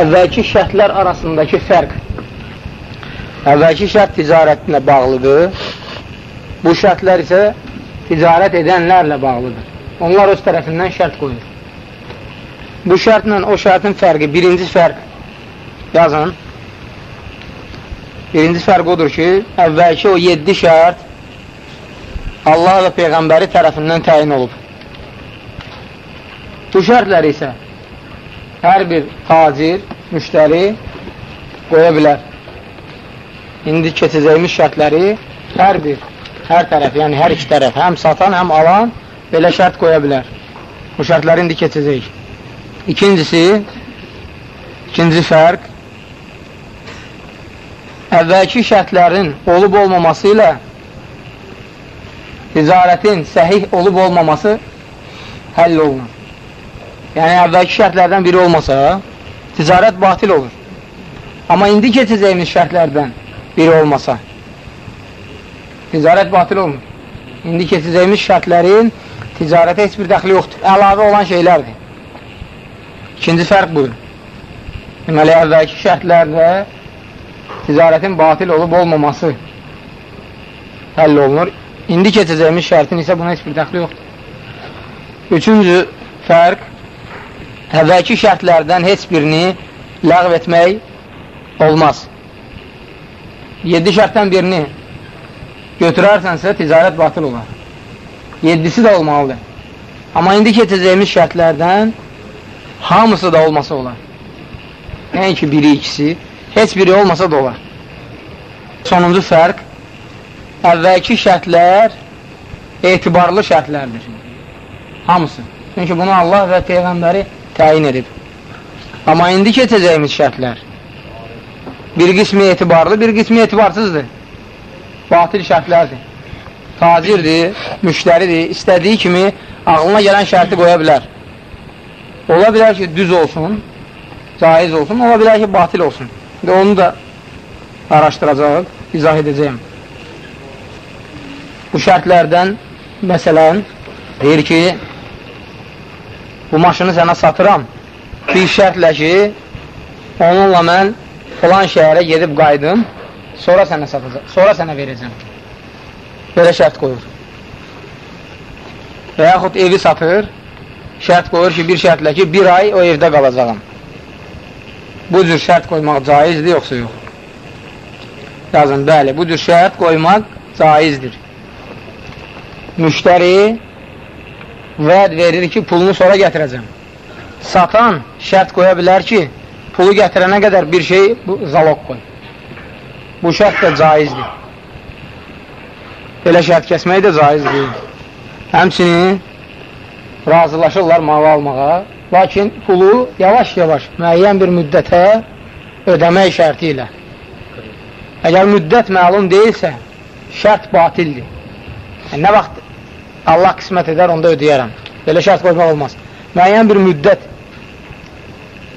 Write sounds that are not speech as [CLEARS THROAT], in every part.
əvvəlki şərtlər arasındakı fərq. Əvvəlki şərt ticarətlə bağlıdır. Bu şərtlər isə ticarət edənlərlə bağlıdır. Onlar öz tərəfindən şərt qoyur. Bu şərtlə o şərtin fərqi, birinci fərq yazın. Birinci fərq odur ki, əvvəlki o 7 şərt Allah və Peyğəmbəri tərəfindən təyin olub. Bu şərtlər isə hər bir tacir, müştəri qoya bilər. İndi keçəcəyimiz şərtləri hər bir, hər tərəf, yəni hər iki tərəf, həm satan, həm alan belə şərt qoya bilər. Bu şərtləri indi keçəcəyik. İkincisi, ikinci fərq, əvvəlki şərtlərin olub-olmaması ilə ticarətin səhih olub-olmaması həll olunur. Yəni, əvvəlki şərtlərdən biri olmasa, ticarət batil olur. Amma indi keçəcəyimiz şərtlərdən biri olmasa, ticarət batil olmur. İndi keçəcəyimiz şərtlərin ticarətə heç bir dəxli yoxdur. Əlavə olan şeylərdir. İkinci fərq budur. Deməli, əvvəlki şərtlərdə ticarətin batil olub olmaması həll olunur. İndi keçəcəyimiz şərtin isə buna heç bir dəxli yoxdur. Üçüncü fərq əvvəlki şərtlərdən heç birini ləğv etmək olmaz. 7 şərtdən birini götürərsənsə, ticarət batıl olar. 7-si də olmalıdır. Amma indi keçəcəyimiz şərtlərdən hamısı da olmasa olar. Nəinki biri, ikisi, heç biri olmasa da olar. Sonuncu fərq, əvvəlki şərtlər etibarlı şərtlərdir. Hamısı. Çünki bunu Allah və Peyğəmbəri təyin edib. Amma indi keçəcəyimiz şərtlər bir qismi etibarlı, bir qismi etibarsızdır. Batil şərtlərdir. Tacirdir, müştəridir, istədiyi kimi ağlına gələn şərti qoya bilər. Ola bilər ki, düz olsun, caiz olsun, ola bilər ki, batil olsun. Və onu da araşdıracaq, izah edəcəyim. Bu şərtlərdən, məsələn, deyir ki, bu maşını sənə satıram. Bir şərtlə ki, onunla mən filan şəhərə gedib qaydım, sonra sənə satacaq, sonra sənə verəcəm. Belə şərt qoyur. Və yaxud evi satır, şərt qoyur ki, bir şərtlə ki, bir ay o evdə qalacaqam. Bu cür şərt qoymaq caizdir, yoxsa yox? Yazın, bəli, bu cür şərt qoymaq caizdir. Müştəri vəd verir ki, pulunu sonra gətirəcəm. Satan şərt qoya bilər ki, pulu gətirənə qədər bir şey bu, zalog qoy. Bu şərt də caizdir. Belə şərt kəsmək də caizdir. Həmçinin razılaşırlar malı almağa, lakin pulu yavaş-yavaş müəyyən bir müddətə ödəmək şərti ilə. Əgər müddət məlum deyilsə, şərt batildir. Yəni, nə vaxt Allah qismət edər, onda ödəyərəm. Belə şərt qoymaq olmaz. Müəyyən bir müddət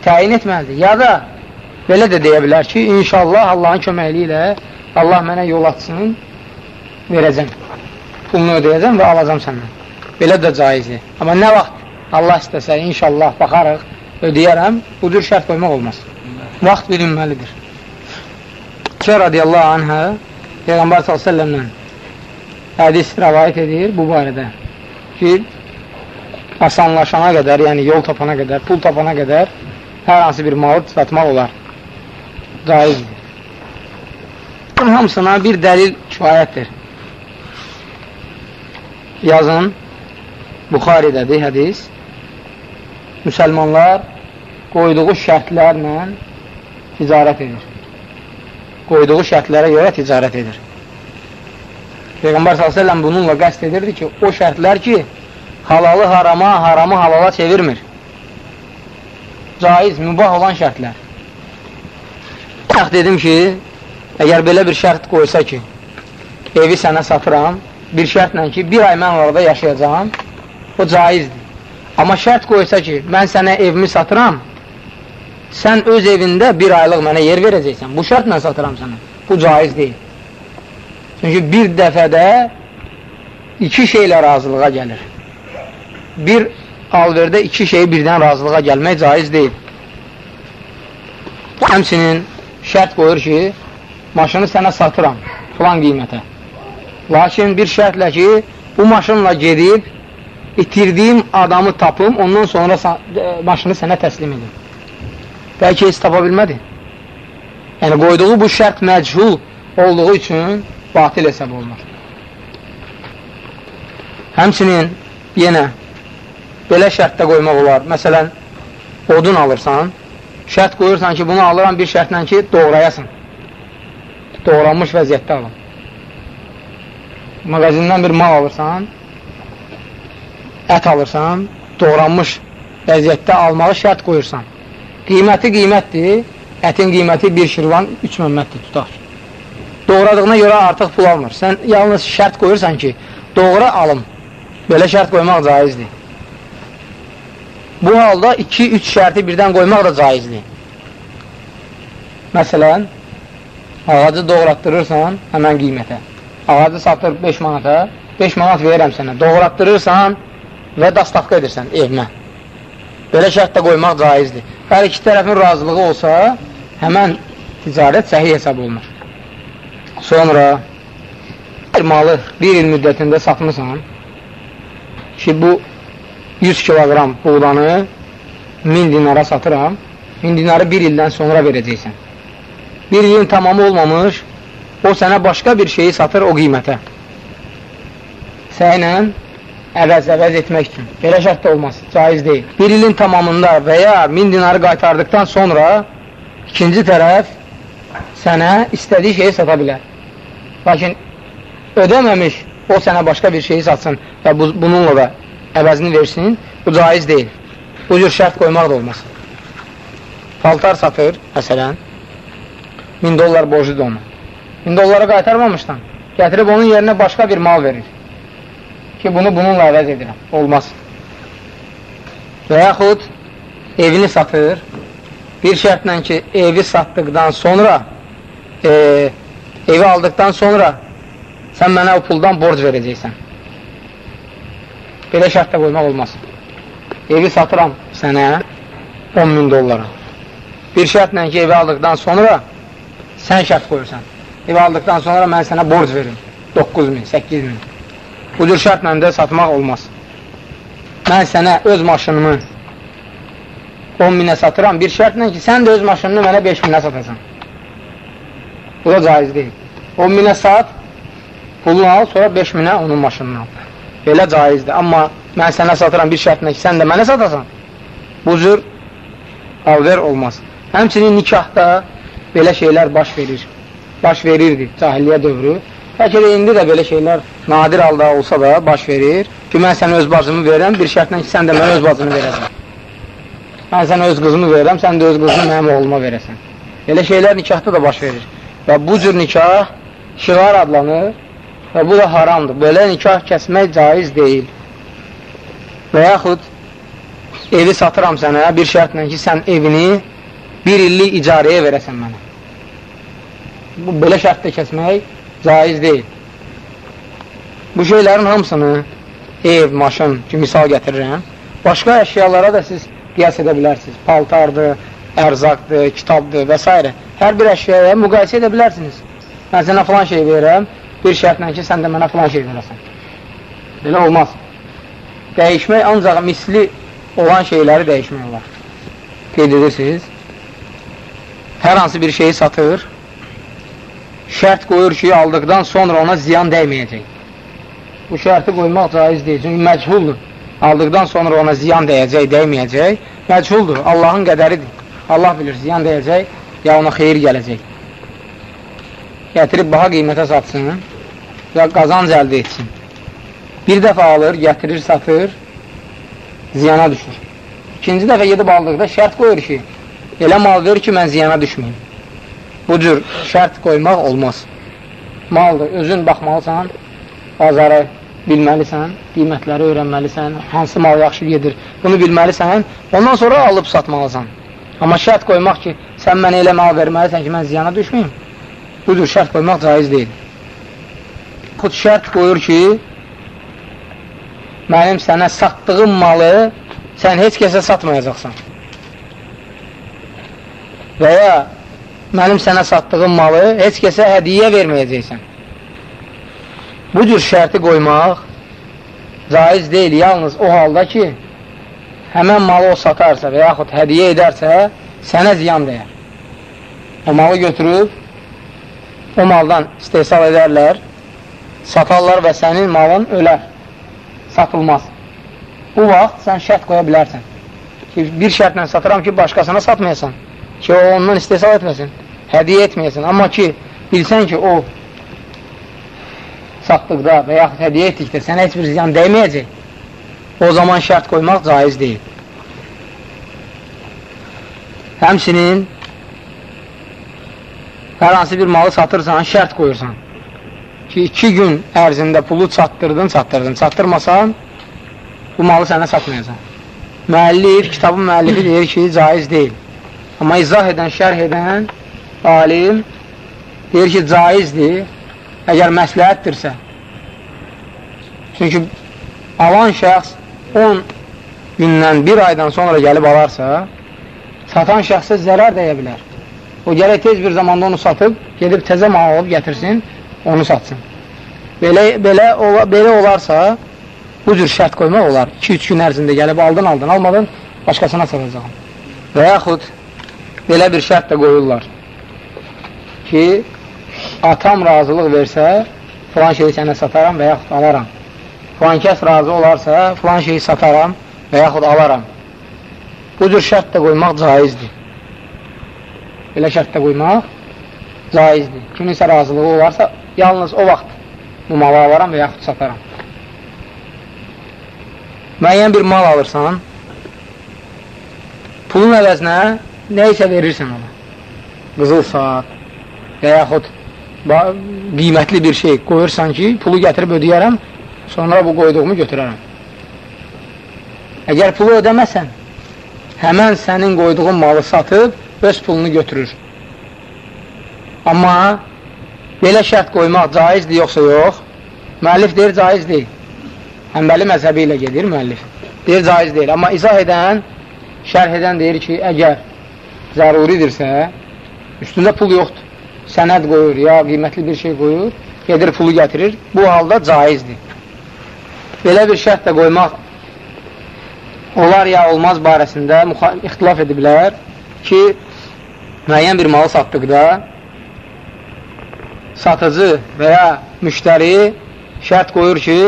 təyin etməlidir. Ya da belə də deyə bilər ki, inşallah Allahın köməkliyi ilə Allah mənə yol açsın, verəcəm. Pulunu ödəyəcəm və alacam səndən. Belə də caizdir. Amma nə vaxt Allah istəsə, inşallah baxarıq, ödəyərəm, bu cür şərt qoymaq olmaz. Vaxt bilinməlidir. Kə radiyallahu anhə Peyğəmbər s.ə.v hədis rəvayət edir bu barədə ki, asanlaşana qədər, yəni yol tapana qədər, pul tapana qədər hər hansı bir malı satmaq olar. Caizdir. Bunun hamısına bir dəlil kifayətdir. Yazın, Buxaridədir hədis. Müsəlmanlar qoyduğu şərtlərlə ticarət edir. Qoyduğu şərtlərə görə ticarət edir. Peyğəmbər s.ə.v bununla qəst edirdi ki, o şərtlər ki, halalı harama, haramı halala çevirmir. Caiz, mübah olan şərtlər. Bax, dedim ki, əgər belə bir şərt qoysa ki, evi sənə satıram, bir şərtlə ki, bir ay mən orada yaşayacağam, o caizdir. Amma şərt qoysa ki, mən sənə evimi satıram, sən öz evində bir aylıq mənə yer verəcəksən, bu şərtlə satıram sənə. Bu caiz deyil. Çünki bir dəfədə iki şeylə razılığa gəlir. Bir alverdə iki şey birdən razılığa gəlmək caiz deyil. həmsinin şərt qoyur ki, maşını sənə satıram filan qiymətə. Lakin bir şərtlə ki, bu maşınla gedib itirdiyim adamı tapım, ondan sonra e, maşını sənə təslim edim. Bəlkə heç tapa bilmədi. Yəni, qoyduğu bu şərt məchul olduğu üçün batil hesab olunur. Həmçinin yenə belə şərtdə qoymaq olar. Məsələn, odun alırsan, şərt qoyursan ki, bunu alıram bir şərtlə ki, doğrayasın. Doğranmış vəziyyətdə alın. Mağazindən bir mal alırsan, ət alırsan, doğranmış vəziyyətdə almağı şərt qoyursan. Qiyməti qiymətdir, ətin qiyməti bir şirvan 3 məmmətdir, tutaq. Doğradığına görə artıq pul almır. Sən yalnız şərt qoyursan ki, doğra alım. Belə şərt qoymaq caizdir. Bu halda 2-3 şərti birdən qoymaq da caizdir. Məsələn, ağacı doğratdırırsan həmən qiymətə. Ağacı satır 5 manata, 5 manat verirəm sənə. Doğratdırırsan və dastavka edirsən evmə. Belə şərtdə qoymaq caizdir. Hər iki tərəfin razılığı olsa, həmən ticarət səhih hesab olunur. Sonra malı bir il müddətində satmısan ki, bu 100 kiloqram buğdanı 1000 dinara satıram, 1000 dinarı bir ildən sonra verəcəksən. Bir ilin tamamı olmamış, o sənə başqa bir şeyi satır o qiymətə. Səylə əvəz-əvəz etmək üçün. Belə şərtdə olmaz, caiz deyil. Bir ilin tamamında və ya 1000 dinarı qaytardıqdan sonra ikinci tərəf sənə istədiyi şeyi sata bilər. Lakin ödəməmiş o sənə başqa bir şeyi satsın və bu, bununla da əvəzini versin, bu caiz deyil. Bu cür şərt qoymaq da olmaz. Paltar satır, məsələn, 1000 dollar borcudur ona. 1000 dolları qaytarmamışdan, gətirib onun yerinə başqa bir mal verir. Ki, bunu bununla əvəz edirəm. Olmaz. Və yaxud evini satır, bir şərtlə ki, evi satdıqdan sonra, e, evi aldıqdan sonra sən mənə o puldan borc verəcəksən. Belə şərtdə qoymaq olmaz. Evi satıram sənə 10 min dollara. Bir şərtlə ki, evi aldıqdan sonra sən şərt qoyursan. Evi aldıqdan sonra mən sənə borc verim. 9 min, 8 min. Bu cür şərtlə də satmaq olmaz. Mən sənə öz maşınımı 10 minə satıram. Bir şərtlə ki, sən də öz maşınını mənə 5 minə satasan. Bu da caiz deyil. 10 minə sat, pulunu al, sonra 5 minə onun maşınını al belə caizdir. Amma mən sənə satıram bir şərtlə ki, sən də mənə satasan, bu cür alver olmaz. Həmçinin nikahda belə şeylər baş verir. Baş verirdi cahiliyyə dövrü. Bəlkə də indi də belə şeylər nadir halda olsa da baş verir. Ki, mən sənə öz bacımı verirəm, bir şərtlə ki, sən də mənə öz bacını verəsən. Mən sənə öz qızımı verirəm, sən də öz qızını mənim oğluma verəsən. Belə şeylər nikahda da baş verir. Və bu cür nikah şiğar adlanır və bu da haramdır. Belə nikah kəsmək caiz deyil. Və yaxud evi satıram sənə bir şərtlə ki, sən evini bir illik icarəyə verəsən mənə. Bu, belə şərtdə kəsmək caiz deyil. Bu şeylərin hamısını ev, maşın ki, misal gətirirəm. Başqa əşyalara da siz qiyas edə bilərsiniz. Paltardır, ərzaqdır, kitabdır və s. Hər bir əşyaya müqayisə edə bilərsiniz. Mən sənə falan şey verirəm, bir şərtlə ki, sən də mənə filan şey verəsən. Belə olmaz. Dəyişmək ancaq misli olan şeyləri dəyişmək olar. Qeyd edirsiniz. Hər hansı bir şeyi satır, şərt qoyur ki, aldıqdan sonra ona ziyan dəyməyəcək. Bu şərti qoymaq caiz deyil, çünki məchuldur. Aldıqdan sonra ona ziyan dəyəcək, dəyməyəcək, məchuldur, Allahın qədəridir. Allah bilir, ziyan dəyəcək, ya ona xeyir gələcək. Gətirib baha qiymətə satsın və qazanc əldə etsin. Bir dəfə alır, gətirir, satır, ziyana düşür. İkinci dəfə gedib aldıqda şərt qoyur ki, elə mal verir ki, mən ziyana düşməyim. Bu cür şərt qoymaq olmaz. Maldır, özün baxmalısan, bazarı bilməlisən, qiymətləri öyrənməlisən, hansı mal yaxşı gedir, bunu bilməlisən, ondan sonra alıb satmalısan. Amma şərt qoymaq ki, sən mənə elə mal verməlisən ki, mən ziyana düşməyim, bu cür şərt qoymaq caiz deyil yaxud şərt qoyur ki, mənim sənə satdığım malı sən heç kəsə satmayacaqsan. Və ya mənim sənə satdığım malı heç kəsə hədiyyə verməyəcəksən. Bu cür şərti qoymaq caiz deyil, yalnız o halda ki, həmən malı o satarsa və yaxud hədiyyə edərsə, sənə ziyan dəyər. O malı götürüb, o maldan istehsal edərlər, satarlar və sənin malın ölər, satılmaz. Bu vaxt sən şərt qoya bilərsən. Ki, bir şərtlə satıram ki, başqasına satmayasan, ki, o ondan istehsal etməsin, hədiyyə etməyəsin. Amma ki, bilsən ki, o satdıqda və yaxud hədiyyə etdikdə sənə heç bir ziyan dəyməyəcək, o zaman şərt qoymaq caiz deyil. Həmsinin hər hansı bir malı satırsan, şərt qoyursan ki, iki gün ərzində pulu çatdırdın, çatdırdın, çatdırmasan, bu malı sənə satmayacaq. Müəllif, kitabın müəllifi deyir ki, caiz deyil. Amma izah edən, şərh edən alim deyir ki, caizdir əgər məsləhətdirsə. Çünki alan şəxs 10 gündən, bir aydan sonra gəlib alarsa, satan şəxsə zərər dəyə bilər. O gələk tez bir zamanda onu satıb, gedib təzə mal alıb gətirsin, onu satsın. Belə, belə, ola, belə olarsa, bu cür şərt qoymaq olar. 2-3 gün ərzində gəlib aldın, aldın, almadın, başqasına satacaqım. Və yaxud belə bir şərt də qoyurlar ki, atam razılıq versə, filan şeyi sənə sataram və yaxud alaram. Filan kəs razı olarsa, filan şeyi sataram və yaxud alaram. Bu cür şərt də qoymaq caizdir. Belə şərt də qoymaq caizdir. Kiminsə razılığı olarsa, yalnız o vaxt bu malı alaram və yaxud sataram. Müəyyən bir mal alırsan, pulun əvəzinə nə isə verirsən ona. Qızıl saat və yaxud qiymətli bir şey qoyursan ki, pulu gətirib ödəyərəm, sonra bu qoyduğumu götürərəm. Əgər pulu ödəməsən, həmən sənin qoyduğun malı satıb, öz pulunu götürür. Amma belə şərt qoymaq caizdir, yoxsa yox? Müəllif deyir, caiz deyil. Həmbəli məzhəbi ilə gedir müəllif. Deyir, caiz deyil. Amma izah edən, şərh edən deyir ki, əgər zəruridirsə, üstündə pul yoxdur sənəd qoyur, ya qiymətli bir şey qoyur, gedir pulu gətirir, bu halda caizdir. Belə bir şərt də qoymaq olar ya olmaz barəsində ixtilaf ediblər ki, müəyyən bir malı satdıqda satıcı və ya müştəri şərt qoyur ki,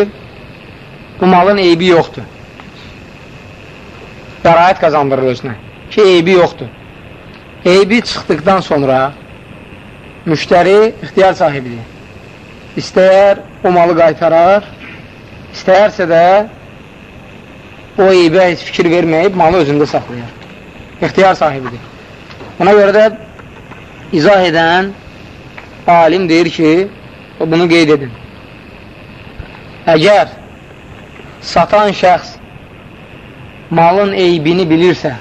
bu malın eybi yoxdur. Qəraət qazandırır özünə ki, eybi yoxdur. Eybi çıxdıqdan sonra müştəri ixtiyar sahibidir. İstəyər o malı qaytarar, istəyərsə də o eybə heç fikir verməyib malı özündə saxlayar. İxtiyar sahibidir. Buna görə də izah edən alim deyir ki, bunu qeyd edin. Əgər satan şəxs malın eybini bilirsə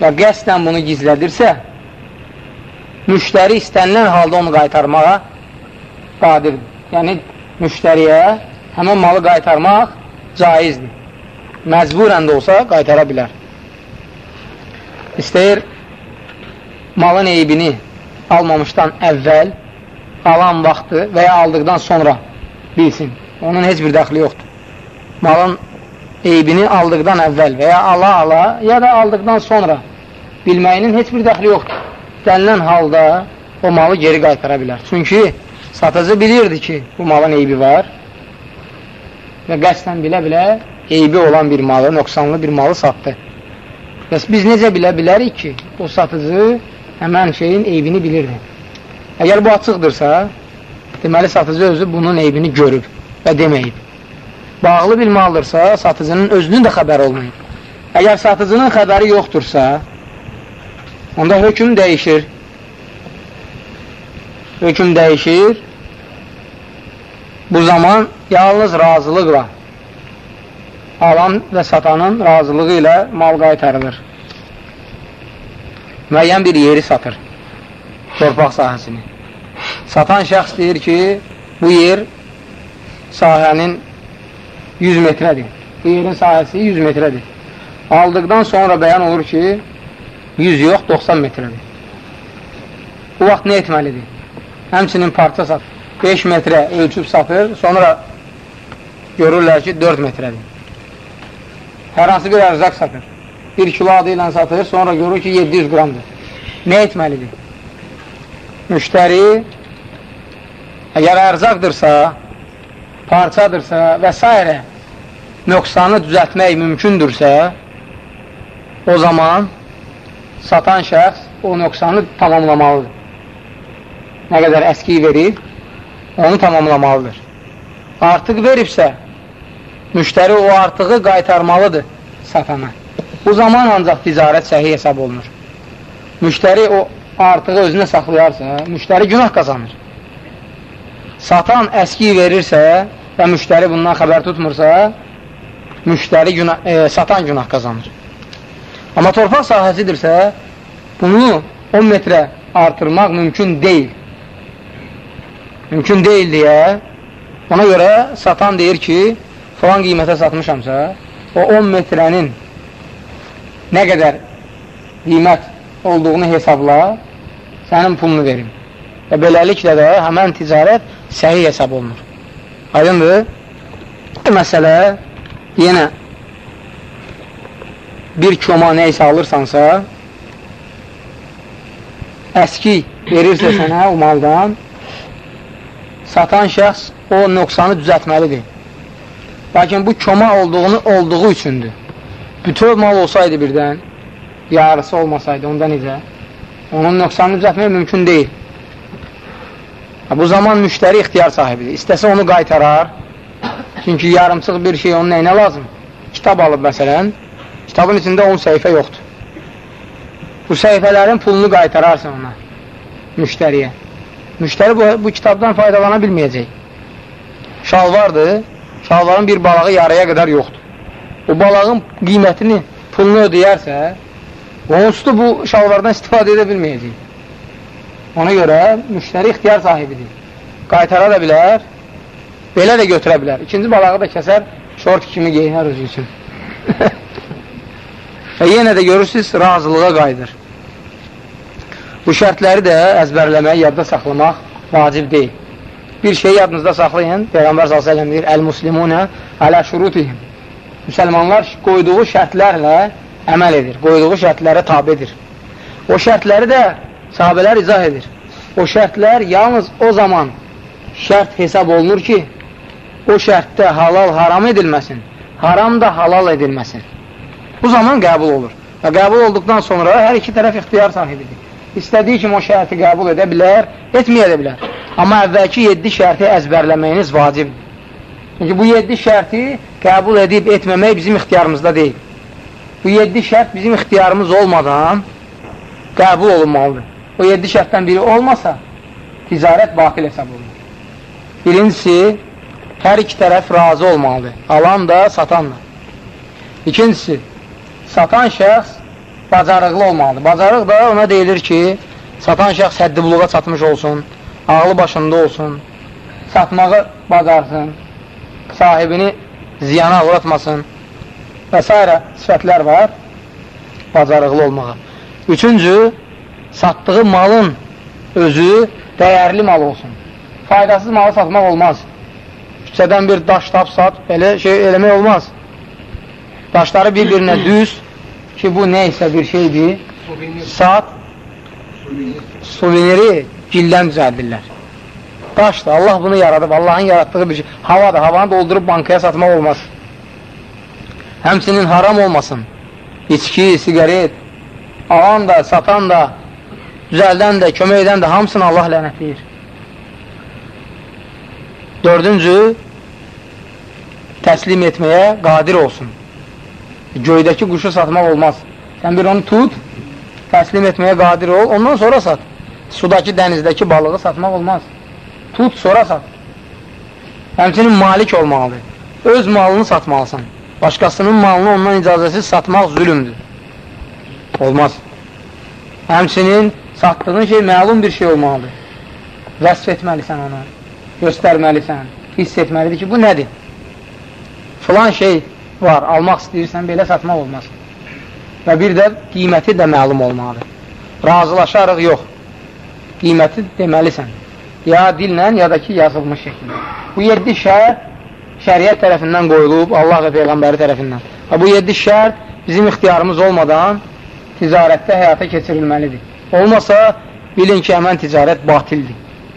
və qəsdən bunu gizlədirsə, müştəri istənilən halda onu qaytarmağa qadirdir. Yəni, müştəriyə həmən malı qaytarmaq caizdir. Məcburən də olsa qaytara bilər. İstəyir malın eybini almamışdan əvvəl alan vaxtı və ya aldıqdan sonra bilsin. Onun heç bir dəxli yoxdur. Malın eybini aldıqdan əvvəl və ya ala-ala ya da aldıqdan sonra bilməyinin heç bir dəxli yoxdur istənilən halda o malı geri qaytara bilər. Çünki satıcı bilirdi ki, bu malın eybi var və qəsdən bilə-bilə eybi olan bir malı, nöqsanlı bir malı satdı. Bəs biz necə bilə bilərik ki, o satıcı həmən şeyin eybini bilirdi. Əgər bu açıqdırsa, deməli satıcı özü bunun eybini görüb və deməyib. Bağlı bir maldırsa, satıcının özünün də xəbəri olmayıb. Əgər satıcının xəbəri yoxdursa, onda hökm dəyişir. Hökm dəyişir. Bu zaman yalnız razılıqla alan və satanın razılığı ilə mal qaytarılır. Müəyyən bir yeri satır. Torpaq sahəsini. Satan şəxs deyir ki, bu yer sahənin 100 metrədir. Bu yerin sahəsi 100 metrədir. Aldıqdan sonra bəyan olur ki, 100 yox, 90 metrədir. bu vaxt nə etməlidir? Həmçinin parça sat. 5 metrə ölçüb satır, sonra görürlər ki, 4 metrədir. Hər hansı bir ərzaq satır. 1 kilo adı ilə satır, sonra görür ki, 700 qramdır. Nə etməlidir? Müştəri əgər ərzaqdırsa, parçadırsa və s. nöqsanı düzəltmək mümkündürsə, o zaman satan şəxs o nöqsanı tamamlamalıdır. Nə qədər əski verib, onu tamamlamalıdır. Artıq veribsə, müştəri o artığı qaytarmalıdır satana. Bu zaman ancaq ticarət səhi hesab olunur. Müştəri o artığı özünə saxlayarsa, müştəri günah qazanır. Satan əski verirsə və müştəri bundan xəbər tutmursa, müştəri günah, e, satan günah qazanır. Amma torpaq sahəsidirsə, bunu 10 metrə artırmaq mümkün deyil. Mümkün deyil deyə ona görə satan deyir ki, falan qiymətə satmışamsa, o 10 metrənin nə qədər qiymət olduğunu hesabla, sənin pulunu verim. Və beləliklə də həmən ticarət səhi hesab olunur. Aydındır? Məsələ yenə bir koma nə isə alırsansa, əski verirsə sənə o maldan, satan şəxs o nöqsanı düzətməlidir. Lakin bu koma olduğunu olduğu üçündür. Bütöv mal olsaydı birdən, yarısı olmasaydı, onda necə? Onun nöqsanını düzəltmək mümkün deyil. Bu zaman müştəri ixtiyar sahibidir. İstəsə onu qaytarar. Çünki yarımçıq bir şey onun nəyinə lazım? Kitab alıb məsələn, kitabın içində 10 səhifə yoxdur. Bu səhifələrin pulunu qaytararsan ona, müştəriyə. Müştəri bu, bu kitabdan faydalana bilməyəcək. Şalvardır, şalvarın bir balağı yarıya qədər yoxdur. O balağın qiymətini, pulunu ödəyərsə, onsuz bu şalvardan istifadə edə bilməyəcək. Ona görə müştəri ixtiyar sahibidir. Qaytara da bilər, belə də götürə bilər. İkinci balağı da kəsər, şort kimi geyinər özü üçün. [LAUGHS] Və yenə də görürsünüz, razılığa qayıdır. Bu şərtləri də əzbərləmək, yadda saxlamaq vacib deyil. Bir şey yadınızda saxlayın, Peyğəmbər s.ə.v deyir, Əl-muslimunə alə şurutihim. Müsəlmanlar qoyduğu şərtlərlə əməl edir, qoyduğu şərtlərə tabidir. O şərtləri də sahabələr izah edir. O şərtlər yalnız o zaman şərt hesab olunur ki, o şərtdə halal haram edilməsin, haram da halal edilməsin. Bu zaman qəbul olur. Və qəbul olduqdan sonra hər iki tərəf ixtiyar sahibidir. İstədiyi kimi o şərti qəbul edə bilər, etməyə də bilər. Amma əvvəlki 7 şərti əzbərləməyiniz vacibdir. Çünki bu 7 şərti qəbul edib etməmək bizim ixtiyarımızda deyil. Bu 7 şərt bizim ixtiyarımız olmadan qəbul olunmalıdır. O 7 şərtdən biri olmasa, ticarət batil hesab olunur. Birincisi, hər iki tərəf razı olmalıdır. Alan da, satan da. İkincisi, satan şəxs bacarıqlı olmalıdır. Bacarıq da ona deyilir ki, satan şəxs həddi buluğa çatmış olsun, ağlı başında olsun, satmağı bacarsın, sahibini ziyana uğratmasın və s. sifətlər var bacarıqlı olmağa. Üçüncü, satdığı malın özü dəyərli mal olsun. Faydasız malı satmaq olmaz. Küçədən bir daş tap sat, elə şey eləmək olmaz. Daşları bir-birinə [CLEARS THROAT] düz ki, bu nə isə bir şeydir, sat, suveniri gildən düzəldirlər. Daşdır, Allah bunu yaradıb, Allahın yaratdığı bir şey. Havadır, havanı doldurub bankaya satmaq olmaz. Həmsinin haram olmasın. İçki, sigaret, alan da, satan da, düzəldən də, kömək edən də hamısını Allah lənətləyir. Dördüncü, təslim etməyə qadir olsun. Göydəki quşu satmaq olmaz. Sən bir onu tut, təslim etməyə qadir ol, ondan sonra sat. Sudakı, dənizdəki balığı satmaq olmaz. Tut, sonra sat. Həmçinin malik olmalıdır. Öz malını satmalısan. Başqasının malını ondan icazəsiz satmaq zülümdür. Olmaz. Həmçinin satdığın şey məlum bir şey olmalıdır. Vəsf etməlisən onu. Göstərməlisən. Hiss etməlidir ki, bu nədir? Filan şey var, almaq istəyirsən, belə satmaq olmaz. Və bir də qiyməti də məlum olmalıdır. Razılaşarıq, yox. qiyməti deməlisən. Ya dillə, ya da ki, yazılmış şəkildə. Bu 7 şərt şəriət tərəfindən qoyulub, Allah və Peyğəmbəri tərəfindən. Və bu 7 şərt bizim ixtiyarımız olmadan ticarətdə həyata keçirilməlidir. Olmasa, bilin ki, həmən ticarət batildir.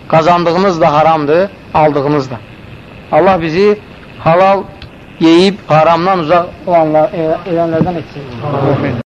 Qazandığınız da haramdır, aldığınız da. Allah bizi halal yeyib haramdan uzaq olanlar, edənlərdən etsin. Amin.